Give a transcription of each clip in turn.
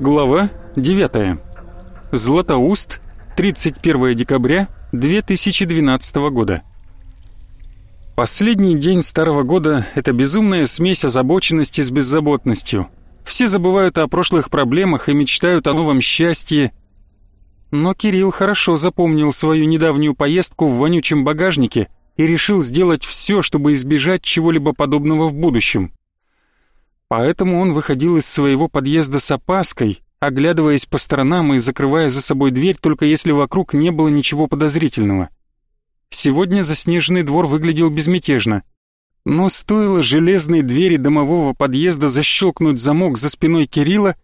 Глава 9. Златоуст, 31 декабря 2012 года. Последний день старого года — это безумная смесь озабоченности с беззаботностью. Все забывают о прошлых проблемах и мечтают о новом счастье. Но Кирилл хорошо запомнил свою недавнюю поездку в вонючем багажнике и решил сделать все, чтобы избежать чего-либо подобного в будущем. Поэтому он выходил из своего подъезда с опаской, оглядываясь по сторонам и закрывая за собой дверь, только если вокруг не было ничего подозрительного. Сегодня заснеженный двор выглядел безмятежно. Но стоило железной двери домового подъезда защелкнуть замок за спиной Кирилла,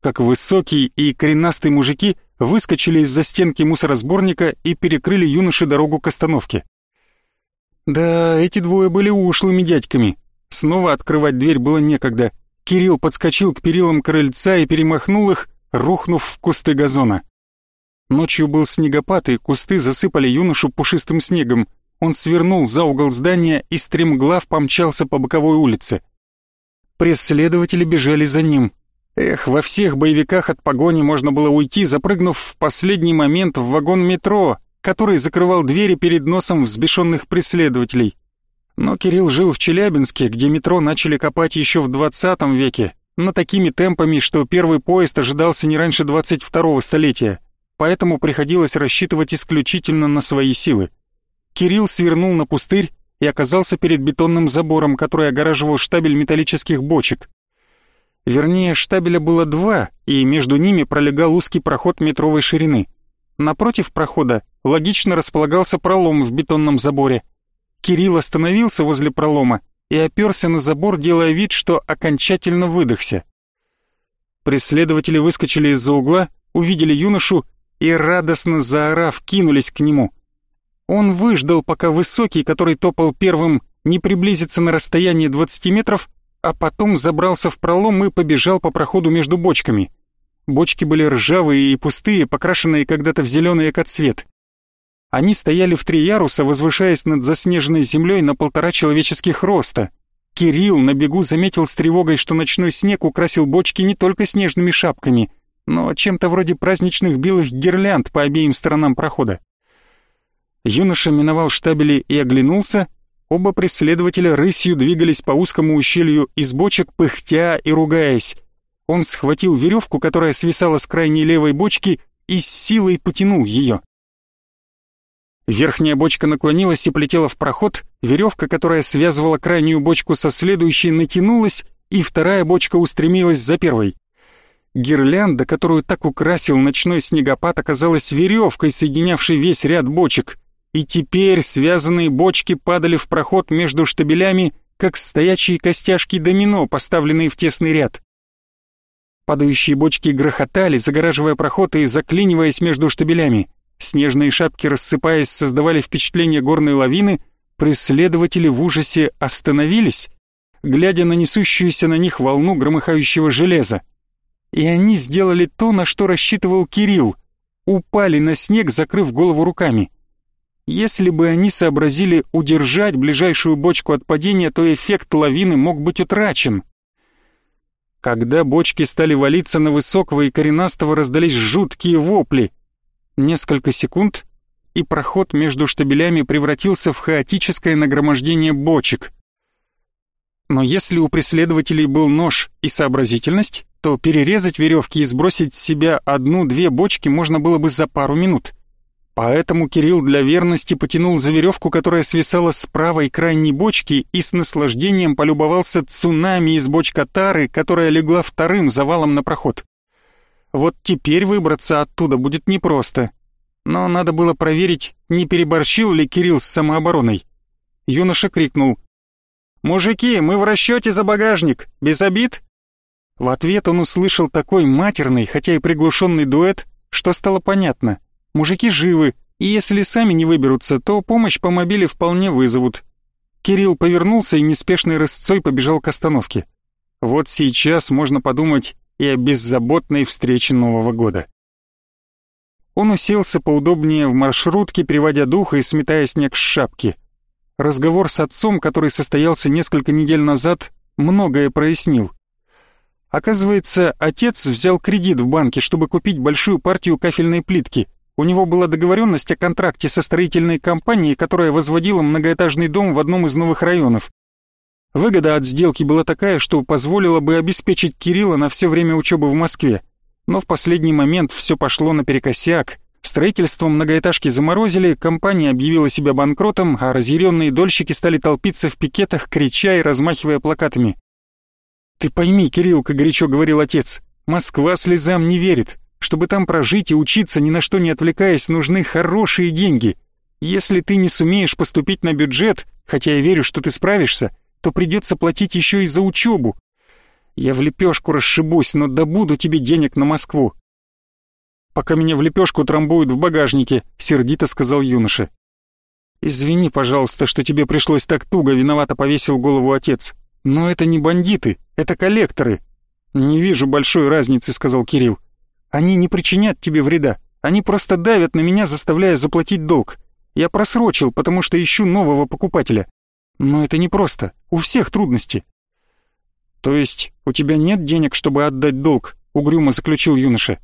как высокие и коренастые мужики выскочили из-за стенки мусоросборника и перекрыли юноше дорогу к остановке. Да, эти двое были ушлыми дядьками, Снова открывать дверь было некогда. Кирилл подскочил к перилам крыльца и перемахнул их, рухнув в кусты газона. Ночью был снегопад, и кусты засыпали юношу пушистым снегом. Он свернул за угол здания и стремглав помчался по боковой улице. Преследователи бежали за ним. Эх, во всех боевиках от погони можно было уйти, запрыгнув в последний момент в вагон метро, который закрывал двери перед носом взбешенных преследователей. Но Кирилл жил в Челябинске, где метро начали копать еще в 20 веке, но такими темпами, что первый поезд ожидался не раньше 22-го столетия, поэтому приходилось рассчитывать исключительно на свои силы. Кирилл свернул на пустырь и оказался перед бетонным забором, который огораживал штабель металлических бочек. Вернее, штабеля было два, и между ними пролегал узкий проход метровой ширины. Напротив прохода логично располагался пролом в бетонном заборе – Кирилл остановился возле пролома и оперся на забор, делая вид, что окончательно выдохся. Преследователи выскочили из-за угла, увидели юношу и, радостно заорав, кинулись к нему. Он выждал, пока высокий, который топал первым, не приблизится на расстояние 20 метров, а потом забрался в пролом и побежал по проходу между бочками. Бочки были ржавые и пустые, покрашенные когда-то в зеленый экоцвет. Они стояли в три яруса, возвышаясь над заснеженной землей на полтора человеческих роста. Кирилл на бегу заметил с тревогой, что ночной снег украсил бочки не только снежными шапками, но чем-то вроде праздничных белых гирлянд по обеим сторонам прохода. Юноша миновал штабели и оглянулся. Оба преследователя рысью двигались по узкому ущелью из бочек, пыхтя и ругаясь. Он схватил веревку, которая свисала с крайней левой бочки, и с силой потянул ее. Верхняя бочка наклонилась и полетела в проход, веревка, которая связывала крайнюю бочку со следующей, натянулась, и вторая бочка устремилась за первой. Гирлянда, которую так украсил ночной снегопад, оказалась веревкой, соединявшей весь ряд бочек, и теперь связанные бочки падали в проход между штабелями, как стоячие костяшки домино, поставленные в тесный ряд. Падающие бочки грохотали, загораживая проход и заклиниваясь между штабелями. Снежные шапки, рассыпаясь, создавали впечатление горной лавины, преследователи в ужасе остановились, глядя на несущуюся на них волну громыхающего железа. И они сделали то, на что рассчитывал Кирилл, упали на снег, закрыв голову руками. Если бы они сообразили удержать ближайшую бочку от падения, то эффект лавины мог быть утрачен. Когда бочки стали валиться на высокого и коренастого, раздались жуткие вопли — Несколько секунд, и проход между штабелями превратился в хаотическое нагромождение бочек. Но если у преследователей был нож и сообразительность, то перерезать веревки и сбросить с себя одну-две бочки можно было бы за пару минут. Поэтому Кирилл для верности потянул за веревку, которая свисала с правой крайней бочки, и с наслаждением полюбовался цунами из бочка тары, которая легла вторым завалом на проход. Вот теперь выбраться оттуда будет непросто. Но надо было проверить, не переборщил ли Кирилл с самообороной. Юноша крикнул. «Мужики, мы в расчете за багажник, без обид?» В ответ он услышал такой матерный, хотя и приглушенный дуэт, что стало понятно. Мужики живы, и если сами не выберутся, то помощь по мобиле вполне вызовут. Кирилл повернулся и неспешной рысцой побежал к остановке. Вот сейчас можно подумать, и о беззаботной встрече Нового года. Он уселся поудобнее в маршрутке, переводя дух и сметая снег с шапки. Разговор с отцом, который состоялся несколько недель назад, многое прояснил. Оказывается, отец взял кредит в банке, чтобы купить большую партию кафельной плитки. У него была договоренность о контракте со строительной компанией, которая возводила многоэтажный дом в одном из новых районов. Выгода от сделки была такая, что позволила бы обеспечить Кирилла на все время учебы в Москве. Но в последний момент все пошло наперекосяк. Строительство многоэтажки заморозили, компания объявила себя банкротом, а разъяренные дольщики стали толпиться в пикетах, крича и размахивая плакатами. «Ты пойми, Кириллка», — горячо говорил отец, — «Москва слезам не верит. Чтобы там прожить и учиться, ни на что не отвлекаясь, нужны хорошие деньги. Если ты не сумеешь поступить на бюджет, хотя я верю, что ты справишься, то придется платить еще и за учебу. Я в лепешку расшибусь, но добуду тебе денег на Москву. Пока меня в лепешку трамбуют в багажнике, сердито сказал юноша. Извини, пожалуйста, что тебе пришлось так туго, виновато повесил голову отец. Но это не бандиты, это коллекторы. Не вижу большой разницы, сказал Кирилл. Они не причинят тебе вреда, они просто давят на меня, заставляя заплатить долг. Я просрочил, потому что ищу нового покупателя. Но это не просто, у всех трудности. То есть у тебя нет денег, чтобы отдать долг, угрюмо заключил юноша.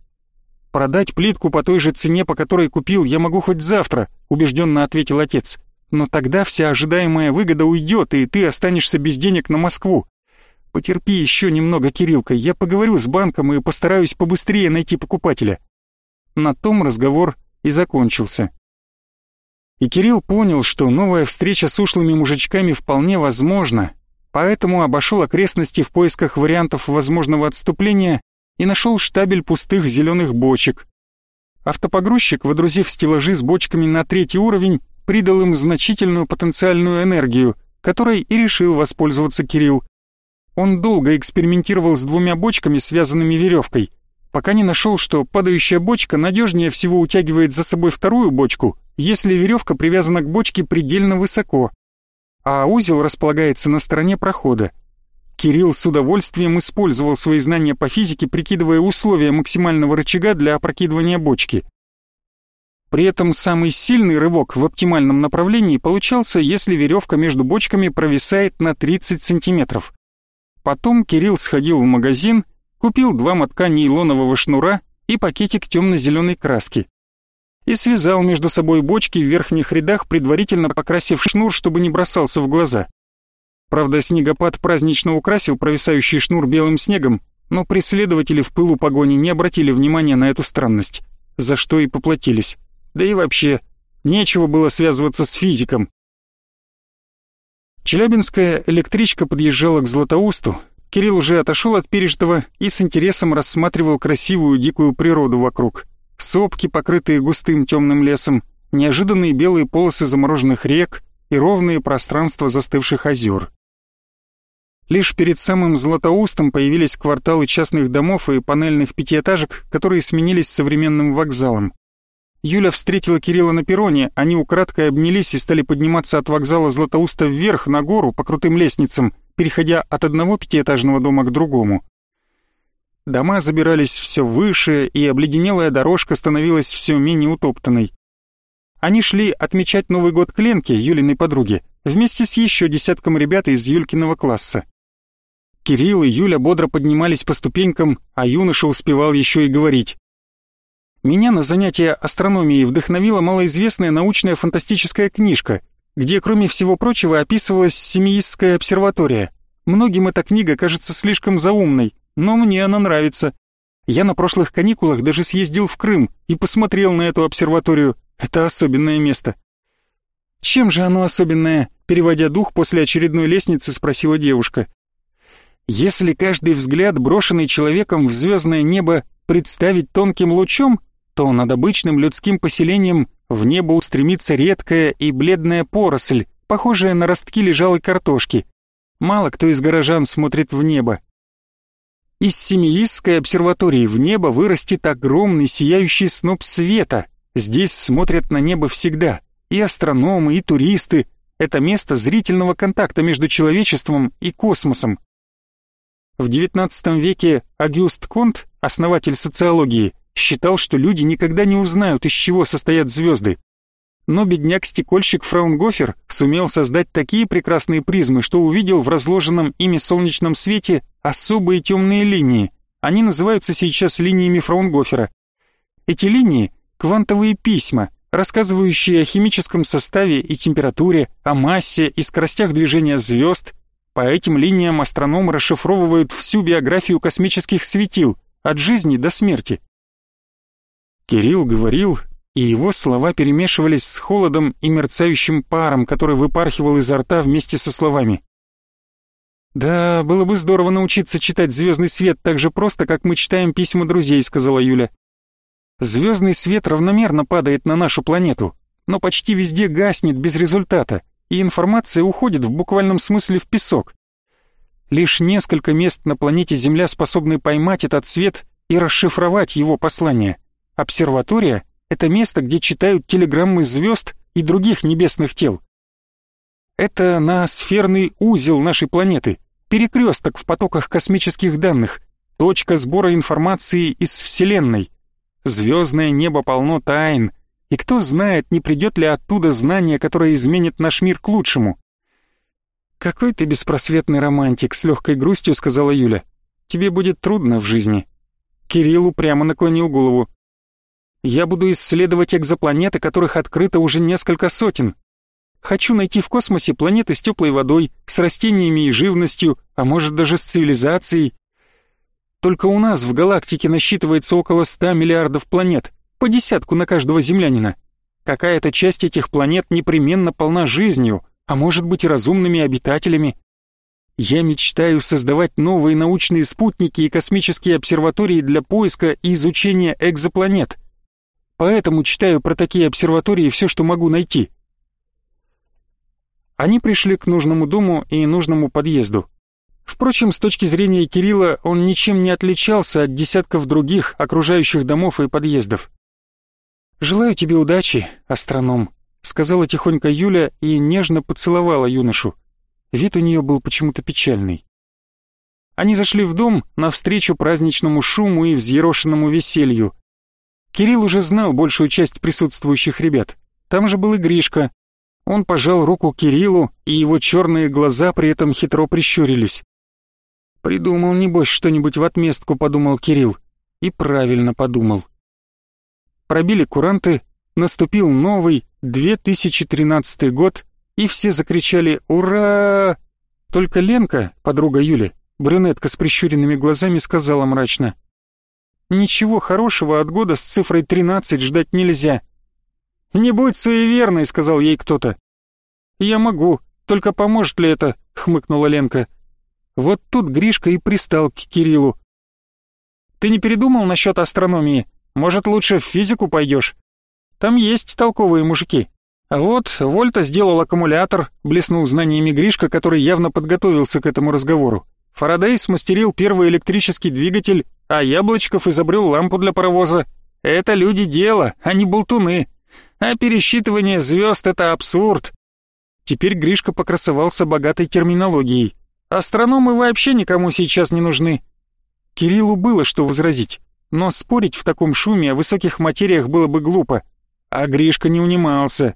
Продать плитку по той же цене, по которой купил, я могу хоть завтра, убежденно ответил отец. Но тогда вся ожидаемая выгода уйдет, и ты останешься без денег на Москву. Потерпи еще немного, Кириллка, я поговорю с банком и постараюсь побыстрее найти покупателя. На том разговор и закончился. И Кирилл понял, что новая встреча с ушлыми мужичками вполне возможна, поэтому обошел окрестности в поисках вариантов возможного отступления и нашел штабель пустых зеленых бочек. Автопогрузчик, водрузив стеллажи с бочками на третий уровень, придал им значительную потенциальную энергию, которой и решил воспользоваться Кирилл. Он долго экспериментировал с двумя бочками, связанными веревкой, пока не нашел, что падающая бочка надежнее всего утягивает за собой вторую бочку, если веревка привязана к бочке предельно высоко, а узел располагается на стороне прохода. Кирилл с удовольствием использовал свои знания по физике, прикидывая условия максимального рычага для опрокидывания бочки. При этом самый сильный рывок в оптимальном направлении получался, если веревка между бочками провисает на 30 сантиметров. Потом Кирилл сходил в магазин, купил два мотка нейлонового шнура и пакетик темно-зеленой краски. И связал между собой бочки в верхних рядах, предварительно покрасив шнур, чтобы не бросался в глаза. Правда, снегопад празднично украсил провисающий шнур белым снегом, но преследователи в пылу погони не обратили внимания на эту странность, за что и поплатились. Да и вообще, нечего было связываться с физиком, Челябинская электричка подъезжала к Златоусту. Кирилл уже отошел от пережитого и с интересом рассматривал красивую дикую природу вокруг. Сопки, покрытые густым темным лесом, неожиданные белые полосы замороженных рек и ровные пространства застывших озер. Лишь перед самым Златоустом появились кварталы частных домов и панельных пятиэтажек, которые сменились современным вокзалом. Юля встретила Кирилла на перроне, они украдкой обнялись и стали подниматься от вокзала Златоуста вверх на гору по крутым лестницам, переходя от одного пятиэтажного дома к другому. Дома забирались все выше, и обледенелая дорожка становилась все менее утоптанной. Они шли отмечать Новый год к Ленке, Юлиной подруге, вместе с еще десятком ребят из Юлькиного класса. Кирилл и Юля бодро поднимались по ступенькам, а юноша успевал еще и говорить. Меня на занятие астрономией вдохновила малоизвестная научная фантастическая книжка, где, кроме всего прочего, описывалась Семиистская обсерватория. Многим эта книга кажется слишком заумной, но мне она нравится. Я на прошлых каникулах даже съездил в Крым и посмотрел на эту обсерваторию. Это особенное место. Чем же оно особенное? Переводя дух после очередной лестницы, спросила девушка. Если каждый взгляд, брошенный человеком в звездное небо, представить тонким лучом, то над обычным людским поселением в небо устремится редкая и бледная поросль, похожая на ростки лежалой картошки. Мало кто из горожан смотрит в небо. Из Семиистской обсерватории в небо вырастет огромный сияющий сноп света. Здесь смотрят на небо всегда. И астрономы, и туристы. Это место зрительного контакта между человечеством и космосом. В XIX веке Агюст Конт, основатель социологии, считал, что люди никогда не узнают, из чего состоят звезды. но бедняк-стекольщик Фраунгофер сумел создать такие прекрасные призмы, что увидел в разложенном ими солнечном свете особые темные линии. Они называются сейчас линиями Фраунгофера. Эти линии — квантовые письма, рассказывающие о химическом составе и температуре, о массе и скоростях движения звезд. По этим линиям астрономы расшифровывают всю биографию космических светил, от жизни до смерти. Кирилл говорил, и его слова перемешивались с холодом и мерцающим паром, который выпархивал изо рта вместе со словами. «Да, было бы здорово научиться читать звездный свет так же просто, как мы читаем письма друзей», — сказала Юля. «Звездный свет равномерно падает на нашу планету, но почти везде гаснет без результата, и информация уходит в буквальном смысле в песок. Лишь несколько мест на планете Земля способны поймать этот свет и расшифровать его послание. Обсерватория — это место, где читают телеграммы звезд и других небесных тел. Это ноосферный узел нашей планеты, перекресток в потоках космических данных, точка сбора информации из Вселенной. Звездное небо полно тайн, и кто знает, не придет ли оттуда знание, которое изменит наш мир к лучшему. «Какой ты беспросветный романтик», — с легкой грустью сказала Юля. «Тебе будет трудно в жизни». Кирилл упрямо наклонил голову. «Я буду исследовать экзопланеты, которых открыто уже несколько сотен. Хочу найти в космосе планеты с теплой водой, с растениями и живностью, а может даже с цивилизацией. Только у нас в галактике насчитывается около 100 миллиардов планет, по десятку на каждого землянина. Какая-то часть этих планет непременно полна жизнью, а может быть и разумными обитателями. Я мечтаю создавать новые научные спутники и космические обсерватории для поиска и изучения экзопланет. Поэтому читаю про такие обсерватории все, что могу найти. Они пришли к нужному дому и нужному подъезду. Впрочем, с точки зрения Кирилла, он ничем не отличался от десятков других окружающих домов и подъездов. «Желаю тебе удачи, астроном», — сказала тихонько Юля и нежно поцеловала юношу. Вид у нее был почему-то печальный. Они зашли в дом навстречу праздничному шуму и взъерошенному веселью. Кирилл уже знал большую часть присутствующих ребят. Там же был и Гришка, он пожал руку Кириллу, и его черные глаза при этом хитро прищурились. «Придумал, небось, что-нибудь в отместку», — подумал Кирилл. И правильно подумал. Пробили куранты, наступил новый, 2013 год, и все закричали «Ура!». Только Ленка, подруга Юли, брюнетка с прищуренными глазами, сказала мрачно. «Ничего хорошего от года с цифрой 13 ждать нельзя. «Не будь суеверной», — сказал ей кто-то. «Я могу, только поможет ли это?» — хмыкнула Ленка. Вот тут Гришка и пристал к Кириллу. «Ты не передумал насчет астрономии? Может, лучше в физику пойдешь? Там есть толковые мужики». А вот Вольта сделал аккумулятор, блеснул знаниями Гришка, который явно подготовился к этому разговору. Фарадей смастерил первый электрический двигатель, а Яблочков изобрел лампу для паровоза. Это люди дела, а не болтуны. А пересчитывание звезд — это абсурд. Теперь Гришка покрасовался богатой терминологией. Астрономы вообще никому сейчас не нужны. Кириллу было что возразить, но спорить в таком шуме о высоких материях было бы глупо. А Гришка не унимался.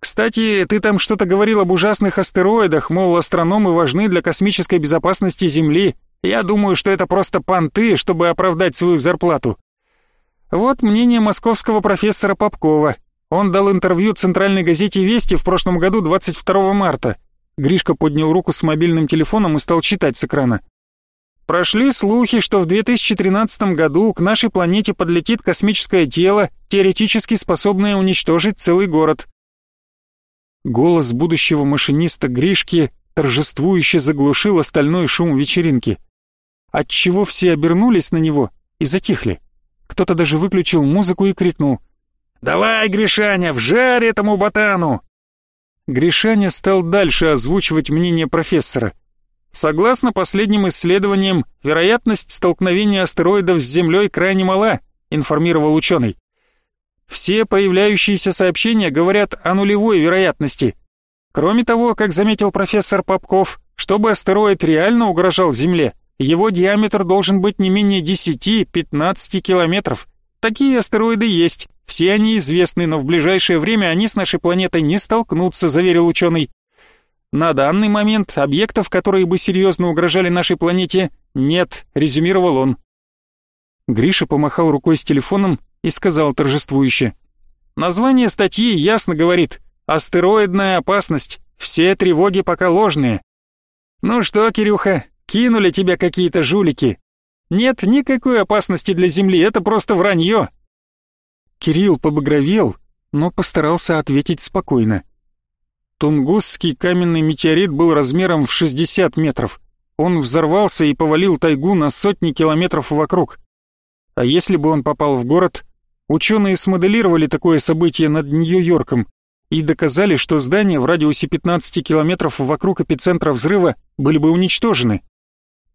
«Кстати, ты там что-то говорил об ужасных астероидах, мол, астрономы важны для космической безопасности Земли. Я думаю, что это просто понты, чтобы оправдать свою зарплату». Вот мнение московского профессора Попкова. Он дал интервью центральной газете «Вести» в прошлом году 22 марта. Гришка поднял руку с мобильным телефоном и стал читать с экрана. Прошли слухи, что в 2013 году к нашей планете подлетит космическое тело, теоретически способное уничтожить целый город. Голос будущего машиниста Гришки торжествующе заглушил остальной шум вечеринки. Отчего все обернулись на него и затихли. Кто-то даже выключил музыку и крикнул «Давай, Гришаня, вжарь этому ботану!» Гришаня стал дальше озвучивать мнение профессора. Согласно последним исследованиям, вероятность столкновения астероидов с Землей крайне мала, информировал ученый. Все появляющиеся сообщения говорят о нулевой вероятности. Кроме того, как заметил профессор Попков, чтобы астероид реально угрожал Земле, его диаметр должен быть не менее 10-15 километров. Такие астероиды есть. Все они известны, но в ближайшее время они с нашей планетой не столкнутся, заверил ученый. На данный момент объектов, которые бы серьезно угрожали нашей планете, нет, резюмировал он. Гриша помахал рукой с телефоном и сказал торжествующе. Название статьи ясно говорит «Астероидная опасность. Все тревоги пока ложные». «Ну что, Кирюха, кинули тебя какие-то жулики?» «Нет никакой опасности для Земли, это просто вранье». Кирилл побагровел, но постарался ответить спокойно. Тунгусский каменный метеорит был размером в 60 метров. Он взорвался и повалил тайгу на сотни километров вокруг. А если бы он попал в город, ученые смоделировали такое событие над Нью-Йорком и доказали, что здания в радиусе 15 километров вокруг эпицентра взрыва были бы уничтожены.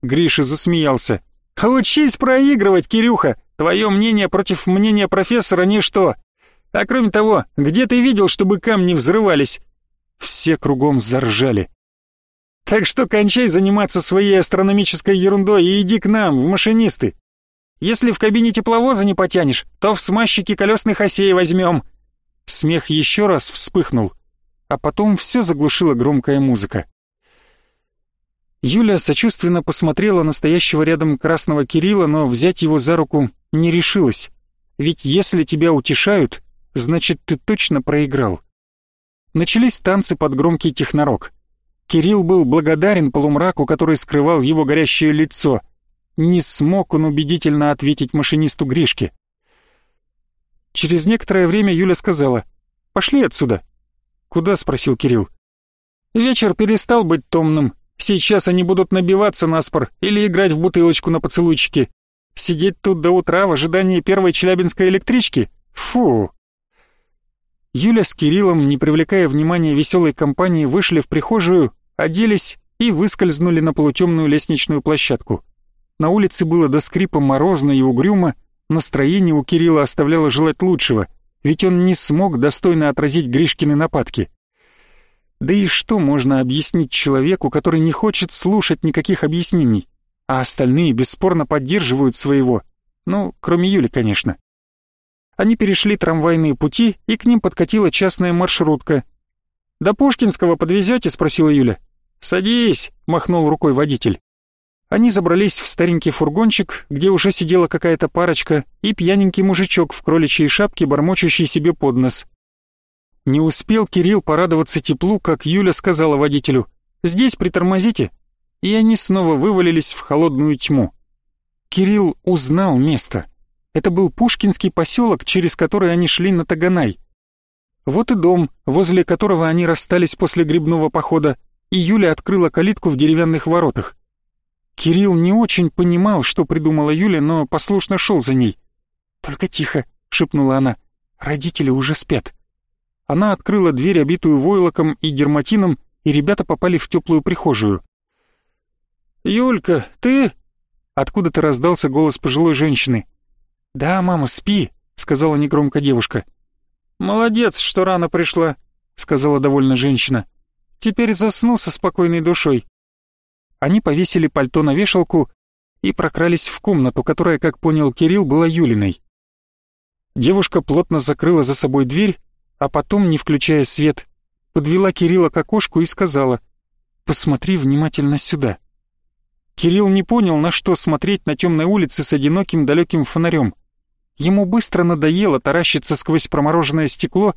Гриша засмеялся. «Учись проигрывать, Кирюха! Твое мнение против мнения профессора — ничто! А кроме того, где ты видел, чтобы камни взрывались?» Все кругом заржали. «Так что кончай заниматься своей астрономической ерундой и иди к нам, в машинисты. Если в кабине тепловоза не потянешь, то в смазчике колесных осей возьмем». Смех еще раз вспыхнул, а потом все заглушила громкая музыка. Юля сочувственно посмотрела на стоящего рядом красного Кирилла, но взять его за руку не решилась. Ведь если тебя утешают, значит ты точно проиграл. Начались танцы под громкий технорок. Кирилл был благодарен полумраку, который скрывал его горящее лицо. Не смог он убедительно ответить машинисту Гришке. Через некоторое время Юля сказала «Пошли отсюда». «Куда?» — спросил Кирилл. «Вечер перестал быть томным, Сейчас они будут набиваться на спор или играть в бутылочку на поцелуйчики. Сидеть тут до утра в ожидании первой челябинской электрички? Фу!» Юля с Кириллом, не привлекая внимания веселой компании, вышли в прихожую, оделись и выскользнули на полутемную лестничную площадку. На улице было до скрипа морозно и угрюмо, настроение у Кирилла оставляло желать лучшего, ведь он не смог достойно отразить Гришкины нападки. Да и что можно объяснить человеку, который не хочет слушать никаких объяснений, а остальные бесспорно поддерживают своего, ну, кроме Юли, конечно. Они перешли трамвайные пути, и к ним подкатила частная маршрутка. «До Пушкинского подвезете?» — спросила Юля. «Садись», — махнул рукой водитель. Они забрались в старенький фургончик, где уже сидела какая-то парочка, и пьяненький мужичок в кроличьей шапке, бормочущий себе под нос. Не успел Кирилл порадоваться теплу, как Юля сказала водителю «Здесь притормозите», и они снова вывалились в холодную тьму. Кирилл узнал место. Это был Пушкинский поселок, через который они шли на Таганай. Вот и дом, возле которого они расстались после грибного похода, и Юля открыла калитку в деревянных воротах. Кирилл не очень понимал, что придумала Юля, но послушно шел за ней. «Только тихо», — шепнула она, — «родители уже спят». Она открыла дверь, обитую войлоком и дерматином, и ребята попали в теплую прихожую. «Юлька, ты?» Откуда-то раздался голос пожилой женщины. «Да, мама, спи», — сказала негромко девушка. «Молодец, что рано пришла», — сказала довольно женщина. «Теперь засну со спокойной душой». Они повесили пальто на вешалку и прокрались в комнату, которая, как понял Кирилл, была Юлиной. Девушка плотно закрыла за собой дверь а потом, не включая свет, подвела Кирилла к окошку и сказала «Посмотри внимательно сюда». Кирилл не понял, на что смотреть на темной улице с одиноким далеким фонарем. Ему быстро надоело таращиться сквозь промороженное стекло.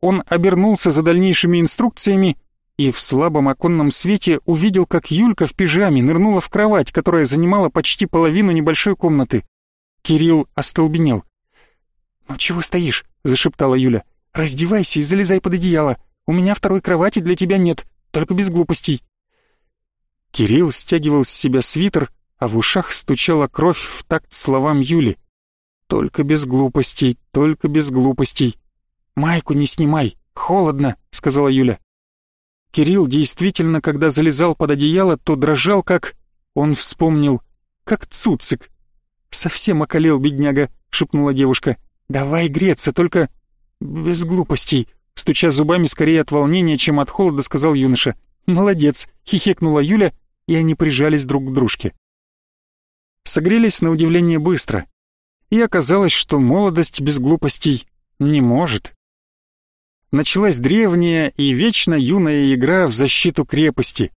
Он обернулся за дальнейшими инструкциями и в слабом оконном свете увидел, как Юлька в пижаме нырнула в кровать, которая занимала почти половину небольшой комнаты. Кирилл остолбенел. «Ну чего стоишь?» — зашептала Юля. «Раздевайся и залезай под одеяло. У меня второй кровати для тебя нет, только без глупостей». Кирилл стягивал с себя свитер, а в ушах стучала кровь в такт словам Юли. «Только без глупостей, только без глупостей». «Майку не снимай, холодно», — сказала Юля. Кирилл действительно, когда залезал под одеяло, то дрожал, как... Он вспомнил, как цуцик. «Совсем околел, бедняга», — шепнула девушка. «Давай греться, только «Без глупостей», — стуча зубами скорее от волнения, чем от холода, сказал юноша. «Молодец», — хихикнула Юля, и они прижались друг к дружке. Согрелись на удивление быстро. и оказалось, что молодость без глупостей не может. Началась древняя и вечно юная игра в защиту крепости.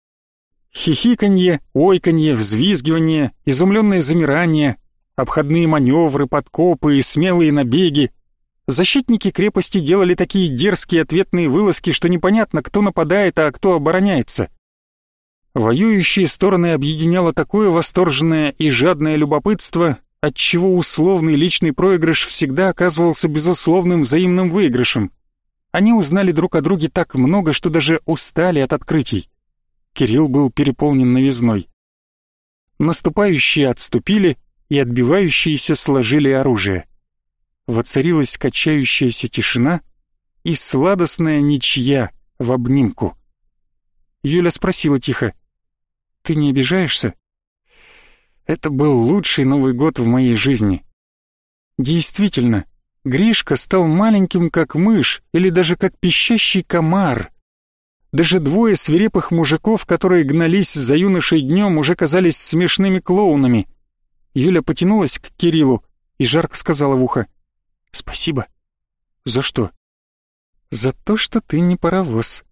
Хихиканье, ойканье, взвизгивание, изумленное замирание, обходные маневры, подкопы и смелые набеги. Защитники крепости делали такие дерзкие ответные вылазки, что непонятно, кто нападает, а кто обороняется. Воюющие стороны объединяло такое восторженное и жадное любопытство, отчего условный личный проигрыш всегда оказывался безусловным взаимным выигрышем. Они узнали друг о друге так много, что даже устали от открытий. Кирилл был переполнен новизной. Наступающие отступили, и отбивающиеся сложили оружие. Воцарилась качающаяся тишина и сладостная ничья в обнимку. Юля спросила тихо, «Ты не обижаешься?» Это был лучший Новый год в моей жизни. Действительно, Гришка стал маленьким, как мышь, или даже как пищащий комар. Даже двое свирепых мужиков, которые гнались за юношей днем, уже казались смешными клоунами. Юля потянулась к Кириллу и жарко сказала в ухо. «Спасибо». «За что?» «За то, что ты не паровоз».